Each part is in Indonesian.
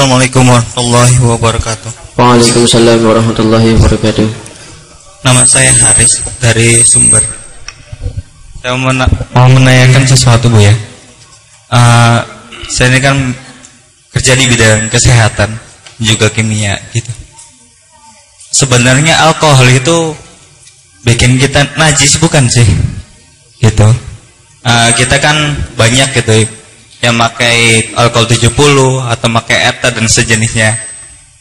Assalamualaikum warahmatullahi wabarakatuh. Waalaikumsalam warahmatullahi wabarakatuh. Nama saya Haris dari Sumber. Saya mau, mena- mau menanyakan sesuatu bu ya. Eh, saya ini kan kerja di bidang kesehatan juga kimia gitu. Sebenarnya alkohol itu bikin kita najis bukan sih? Gitu. Eh, kita kan banyak gitu yang pakai alkohol 70 atau pakai eta dan sejenisnya.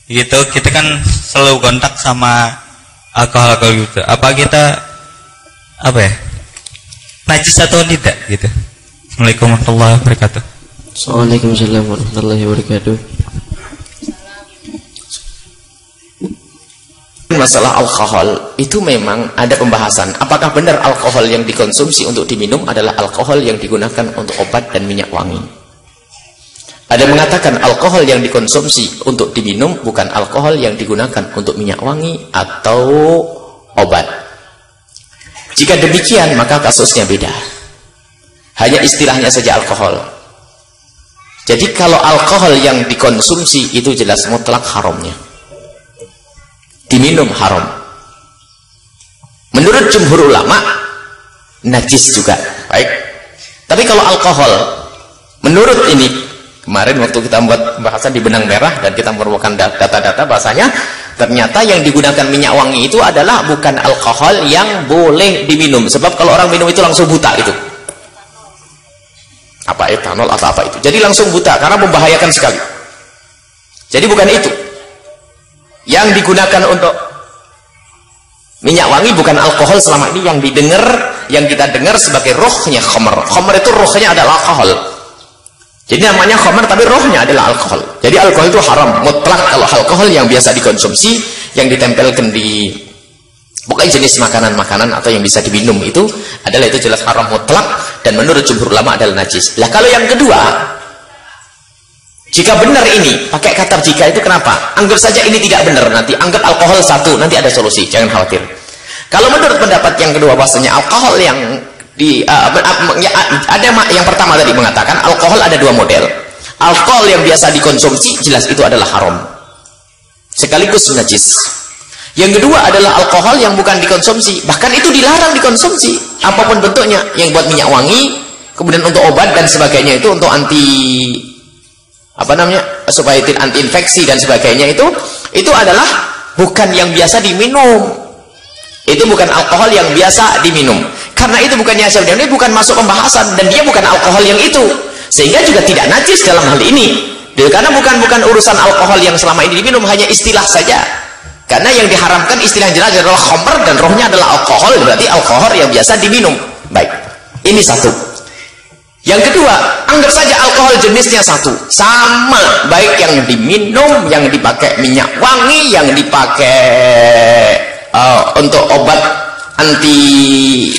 Gitu kita kan selalu kontak sama alkohol alkohol gitu. Apa kita apa ya najis atau tidak gitu. Assalamualaikum warahmatullahi wabarakatuh. Waalaikumsalam warahmatullahi wabarakatuh. Masalah alkohol itu memang ada pembahasan. Apakah benar alkohol yang dikonsumsi untuk diminum adalah alkohol yang digunakan untuk obat dan minyak wangi? Ada yang mengatakan alkohol yang dikonsumsi untuk diminum bukan alkohol yang digunakan untuk minyak wangi atau obat. Jika demikian maka kasusnya beda. Hanya istilahnya saja alkohol. Jadi kalau alkohol yang dikonsumsi itu jelas mutlak haramnya diminum haram. Menurut jumhur ulama najis juga. Baik. Tapi kalau alkohol menurut ini kemarin waktu kita membuat pembahasan di benang merah dan kita merupakan data-data bahasanya ternyata yang digunakan minyak wangi itu adalah bukan alkohol yang boleh diminum sebab kalau orang minum itu langsung buta itu apa etanol atau apa itu jadi langsung buta karena membahayakan sekali jadi bukan itu yang digunakan untuk minyak wangi bukan alkohol selama ini. Yang didengar yang kita dengar sebagai rohnya khamar. Khamar itu rohnya adalah alkohol. Jadi namanya khamar tapi rohnya adalah alkohol. Jadi alkohol itu haram mutlak. Kalau alkohol yang biasa dikonsumsi yang ditempelkan di pokoknya jenis makanan-makanan atau yang bisa diminum itu adalah itu jelas haram mutlak. Dan menurut jumhur ulama adalah najis. Lah kalau yang kedua jika benar ini, pakai kata jika itu kenapa? Anggap saja ini tidak benar nanti. Anggap alkohol satu, nanti ada solusi. Jangan khawatir. Kalau menurut pendapat yang kedua bahasanya alkohol yang di uh, ada yang pertama tadi mengatakan alkohol ada dua model. Alkohol yang biasa dikonsumsi jelas itu adalah haram. Sekaligus najis. Yang kedua adalah alkohol yang bukan dikonsumsi, bahkan itu dilarang dikonsumsi apa pun bentuknya, yang buat minyak wangi, kemudian untuk obat dan sebagainya itu untuk anti apa namanya supaya anti infeksi dan sebagainya itu itu adalah bukan yang biasa diminum. Itu bukan alkohol yang biasa diminum. Karena itu bukannya sebenarnya bukan masuk pembahasan dan dia bukan alkohol yang itu. Sehingga juga tidak najis dalam hal ini. Karena bukan bukan urusan alkohol yang selama ini diminum hanya istilah saja. Karena yang diharamkan istilah yang jelas adalah khamr dan rohnya adalah alkohol berarti alkohol yang biasa diminum. Baik. Ini satu yang kedua, anggap saja alkohol jenisnya satu. Sama, baik yang diminum, yang dipakai minyak wangi, yang dipakai uh, untuk obat anti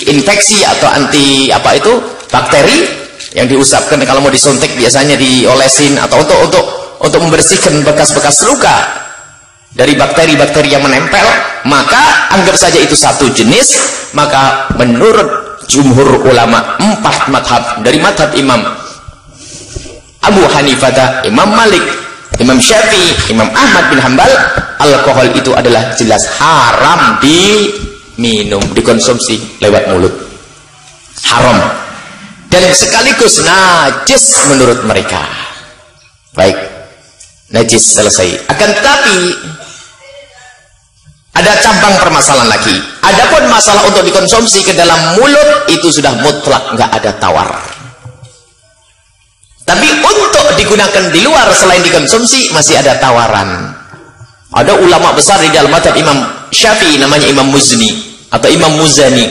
infeksi atau anti apa itu bakteri yang diusapkan kalau mau disuntik biasanya diolesin atau untuk untuk untuk membersihkan bekas-bekas luka dari bakteri-bakteri yang menempel maka anggap saja itu satu jenis maka menurut jumhur ulama empat madhab. Dari madhab imam Abu Hanifah Imam Malik Imam Syafi'i Imam Ahmad bin Hambal alkohol itu adalah jelas haram diminum dikonsumsi lewat mulut. Haram. Dan sekaligus najis menurut mereka. Baik najis selesai. Akan tetapi ada cabang permasalahan lagi. Adapun masalah untuk dikonsumsi ke dalam mulut itu sudah mutlak nggak ada tawar. Tapi untuk digunakan di luar selain dikonsumsi masih ada tawaran. Ada ulama besar di dalam madhab Imam Syafi'i namanya Imam Muzni atau Imam Muzani.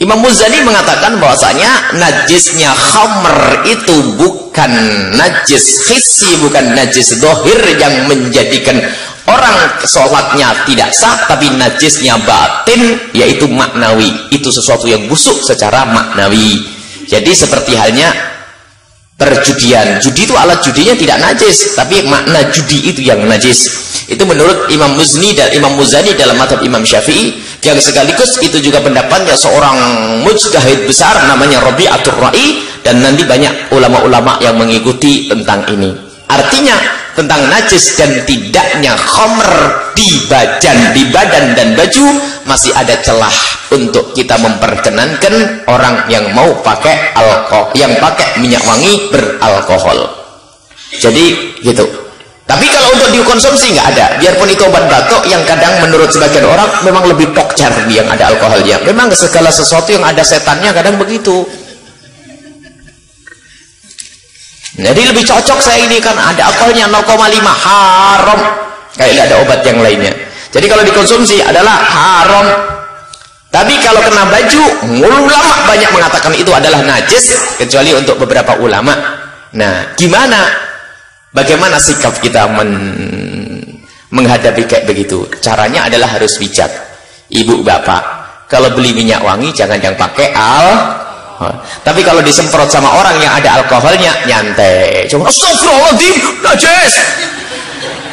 Imam Muzani mengatakan bahwasanya najisnya khamr itu bukan najis hissi, bukan najis dohir yang menjadikan orang sholatnya tidak sah tapi najisnya batin yaitu maknawi. Itu sesuatu yang busuk secara maknawi. Jadi seperti halnya perjudian. Judi itu alat judinya tidak najis tapi makna judi itu yang najis. Itu menurut Imam Muzni dan Imam Muzani dalam madhab Imam Syafi'i. Yang sekaligus itu juga pendapatnya seorang mujtahid besar namanya Rabi'atul Ra'i dan nanti banyak ulama-ulama yang mengikuti tentang ini. Artinya tentang najis dan tidaknya khomer di badan, di badan dan baju masih ada celah untuk kita memperkenankan orang yang mau pakai alkohol, yang pakai minyak wangi beralkohol. Jadi gitu. Tapi kalau untuk dikonsumsi nggak ada. Biarpun itu obat batuk yang kadang menurut sebagian orang memang lebih pokcar yang ada alkoholnya. Memang segala sesuatu yang ada setannya kadang begitu. Jadi lebih cocok saya ini kan ada alkoholnya 0,5 haram. Kayak tidak ada obat yang lainnya. Jadi kalau dikonsumsi adalah haram. Tapi kalau kena baju, ulama banyak mengatakan itu adalah najis kecuali untuk beberapa ulama. Nah, gimana? Bagaimana sikap kita men menghadapi kayak begitu? Caranya adalah harus bijak. Ibu bapak, kalau beli minyak wangi jangan yang pakai al tapi kalau disemprot sama orang yang ada alkoholnya, nyantai. Cuma astagfirullahaladzim, najis.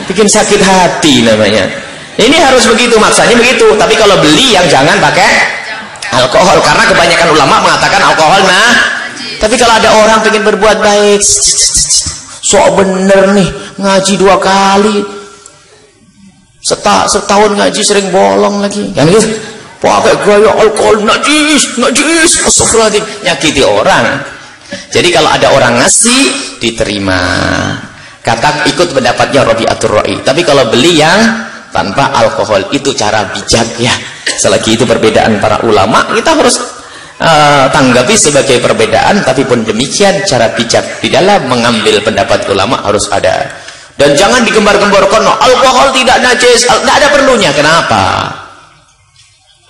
Bikin sakit hati namanya. Ini harus begitu, maksudnya begitu. Tapi kalau beli yang jangan pakai alkohol. Karena kebanyakan ulama mengatakan alkohol nah. Tapi kalau ada orang ingin berbuat baik, sok bener nih, ngaji dua kali. setahun ngaji sering bolong lagi. Yang gitu pakai gaya alkohol najis najis. Astagfirullahaladzim. Nyakiti orang. Jadi kalau ada orang ngasih diterima. Kata ikut pendapatnya Atur Ra'i. Tapi kalau beli yang tanpa alkohol. Itu cara bijak ya. Selagi itu perbedaan para ulama kita harus uh, tanggapi sebagai perbedaan. Tapi pun demikian cara bijak di dalam mengambil pendapat ulama harus ada. Dan jangan digembar-gemborkan alkohol tidak najis. Tidak ada perlunya. Kenapa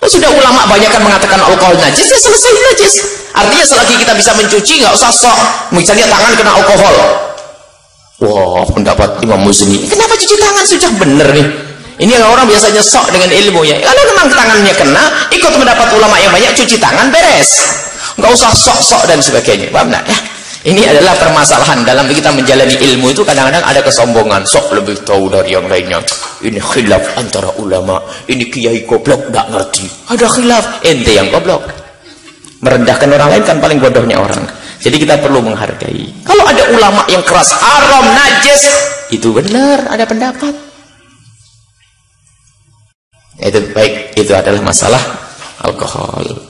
sudah ulama banyak kan mengatakan alkohol najis, ya selesai najis. Artinya selagi kita bisa mencuci, nggak usah sok. Misalnya tangan kena alkohol. Wah, pendapat Imam Muzni. Kenapa cuci tangan? Sudah benar nih. Ini yang orang biasanya sok dengan ilmunya. Kalau memang tangannya kena, ikut mendapat ulama yang banyak, cuci tangan, beres. Nggak usah sok-sok dan sebagainya. Paham Ya? Ini adalah permasalahan dalam kita menjalani ilmu itu kadang-kadang ada kesombongan. Sok lebih tahu dari yang lainnya. Ini khilaf antara ulama. Ini kiai goblok nggak ngerti. Ada khilaf. Ente yang goblok. Merendahkan orang lain kan paling bodohnya orang. Jadi kita perlu menghargai. Kalau ada ulama yang keras, haram, najis, itu benar, ada pendapat. Itu baik, itu adalah masalah alkohol.